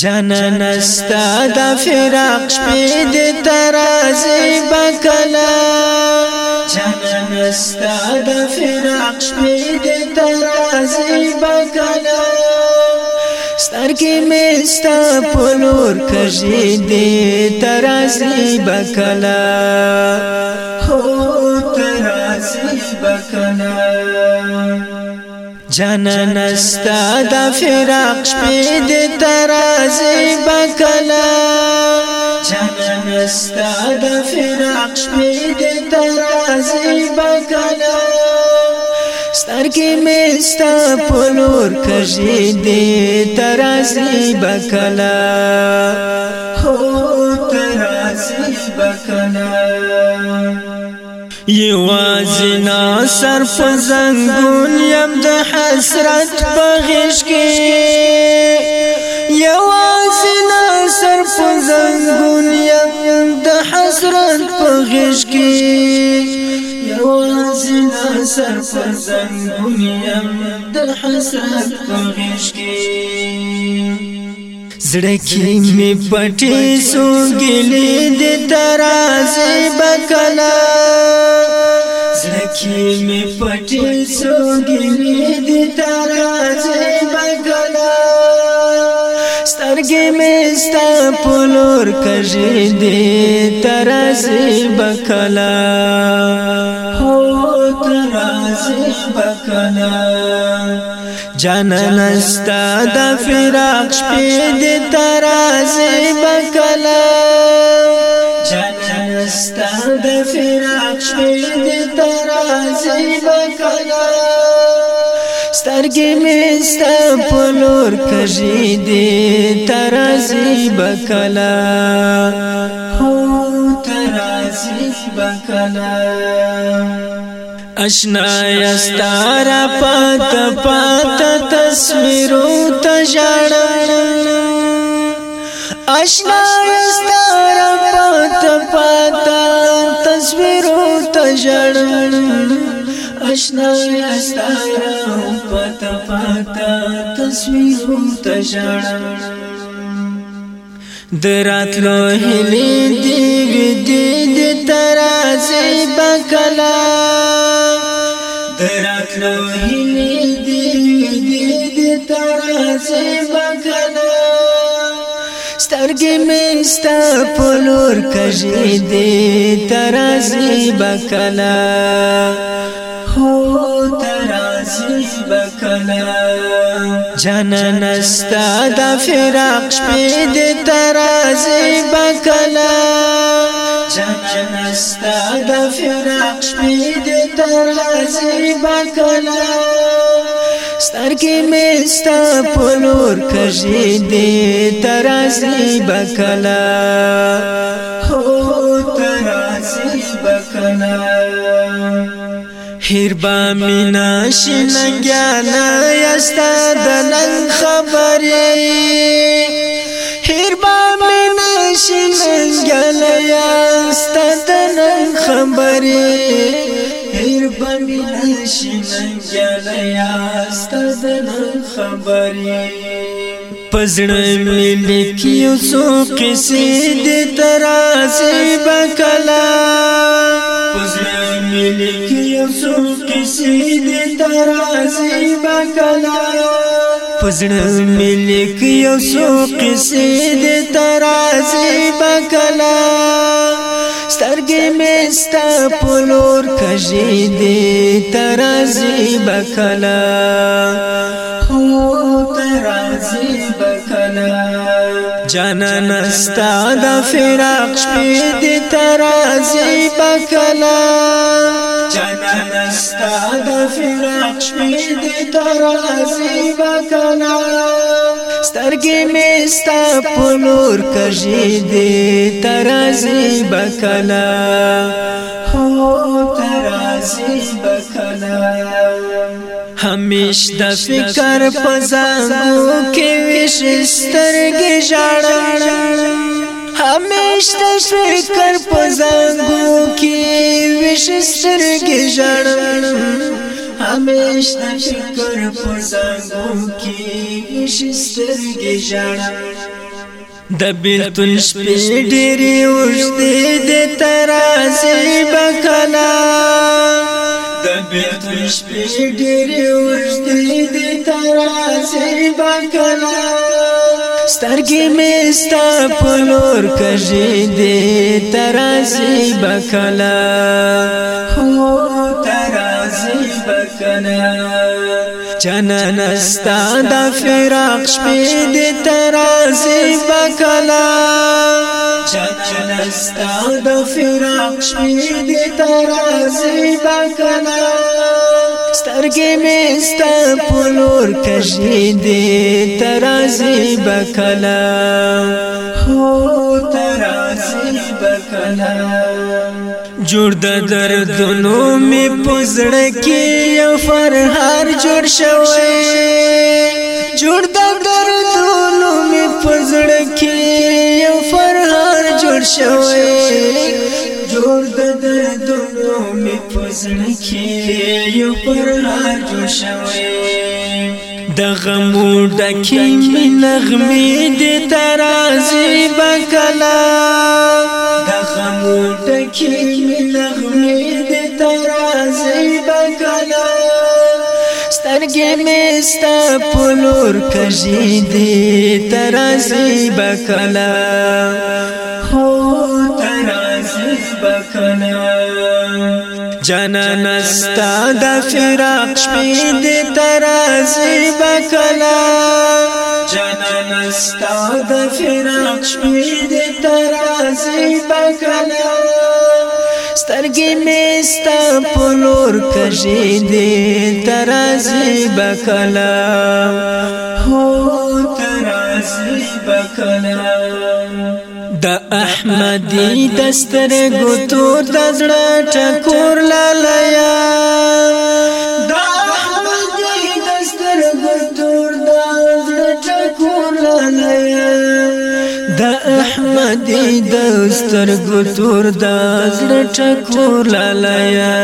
جانان استا د فراق شپې د ترازی بکلا جانان استا د فراق شپې د ترازی بکلا سترګې مې ستا پلور کژې د ترازی بکلا هو ترازی بکلا جانان استا د فراق شپې د ترازی بکلا جانان استا د فراق شپې د ترازی بکلا سترګې مې ستا په نور کژې د ترازی بکلا هو ترازی بکلا یوازینا سر په زنګون یم د حسرت بغش کې یوازینا سر په زنګون یم د حسرت بغش کې یوازینا سر په زنګون یم د حسرت بغش کې زړه کې مې پټې سوګلې د ترازې بکلا زړه کې مې پټې سوګلې د ترازې بکلا سترګې مې ستا پلور کژې د ترازې بکلا هو ترازې بکلا جانان استا د فراق شپې د ترازې بکلا جانان استا د فراق شپې د ترازې بکلا سترګې مې ستا په نور کژې د ترازې بکلا هو ترازې بکلا اشنا یستار پات پات تصویرو تجړ اشنا یستار پات پات تصویرو تجړ اشنا یستار پات پات تصویرو تجړ دراتلو هلی دی دی ترازی بکلا بکنه سترګې مې ستا پلور کژې دې ترازی بکلا هو ترازی بکلا جنن ستا د فراق شپې دې ترازی بکلا جنن ستا د فراق شپې دې ترازی بکلا سر کې مست پلور کژې دې ترازی بکلا هو ترازی بکلا هیر با مینا شنګیا نه یستا د نن خبرې هیر با مینا شنګیا نه یستا د نن خبرې بمی نشی ننگلیا ستدن خبری پزړ مې لیکيو سو کیسې د ترازې بکلا پزړ مې لیکيو سو کیسې د ترازې بکلا پزړه ملک یو سو قصې د ترازی بکلا سترګې مې ستا پلور کژې دې ترازی بکلا هو ترازی بکلا جانا نستا د فراق شپې دې ترازی بکلا جانا نستا د فراق شپې دې ترازی بکلا سترګې مې ستا پلور کژې دې ترازی بکلا هو ترازی بکلا همیش د فکر په زنګو کې وش سترګې ژړل همیش د فکر په زنګو کې وش سترګې ژړل همیش د فکر پر زنګو کې شسترګې ژړا د بیلتون شپې ډېرې اوږدې د ترازې بکنا د بیلتون شپې ډېرې اوږدې د ترازې بکنا سترګې مې ستا په لور کژې دې ترازې بکلا هو ترازې چنن استا د فراق شپې د ترازی بکلا چنن استا د فراق شپې د ترازی بکلا سترګې مې ست پلور کژې د ترازی بکلا هو ترازی جوړ د دردونو می پزړه کې یو فرهار جوړ شوی جوړ د دردونو می پزړه کې یو فرهار جوړ شوی جوړ د دردونو می پزړه کې یو فرهار جوړ شوی د غمو ډکې نغمې د ترازی بکلا غموټ کې مې نغمې د ترازی بکلا سترګې مې ستا پلور کژې دې ترازی بکلا جنان استا د فراق شپې د ترازی بکلا جنان استا د فراق شپې د ترازی بکلا سترګې مې ستا پلور کژې د ترازی بکلا هو ترازی بکلا د احمدی دستر ګوتور د زړه ټکور لالیا د احمدی دستر ګوتور د زړه ټکور لالیا د احمدی دستر ګوتور د زړه ټکور لالیا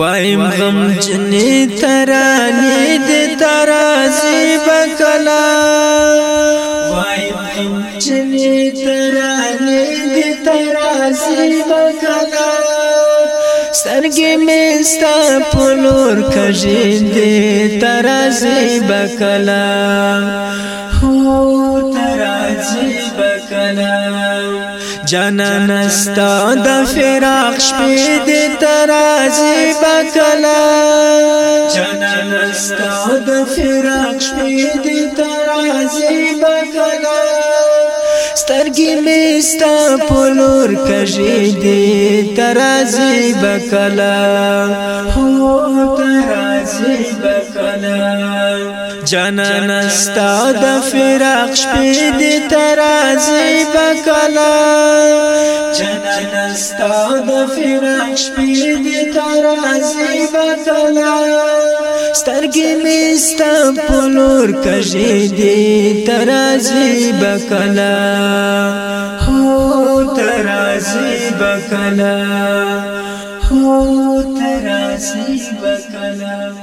وایم غم جنې ترانې د ترازی بکلا چلی ترانی دی ترازی بکلا سترگی میستا پلور کجین دی ترازی بکلا ہو ترازی بکلا جانان استا د فراق شپې د ترازی بکلا جانان استا د فراق شپې د ترازی بکلا سترګې مې ستا پلور کژې دې ترازی بکلا هو ترازی بکلا جانا نستا د فراق شپې دې ترازی بکلا جانا نستا د فراق شپې دې ترازی بکلا سترګې مې ستا په لور کژې دي ترازی بکلا هو ترازی بکلا هو ترازی بکلا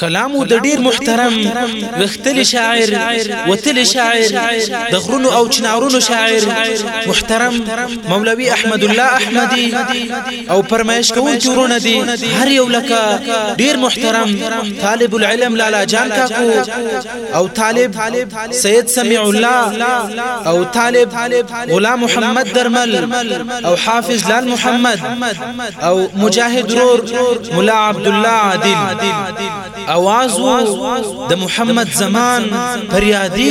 کلام د ډیر محترم غختل شاعر وتل شاعر د غرونو او چنارونو شاعر محترم مولوي احمد الله احمدي او پرمایش کوون چورونه دي هر یو لکه ډیر محترم طالب العلم لالا جان کاکو او طالب سید سمیع الله او طالب غلام محمد درمل او حافظ لال محمد او مجاهد رور ملا عبد الله عادل आवाज د محمد زمان فریادي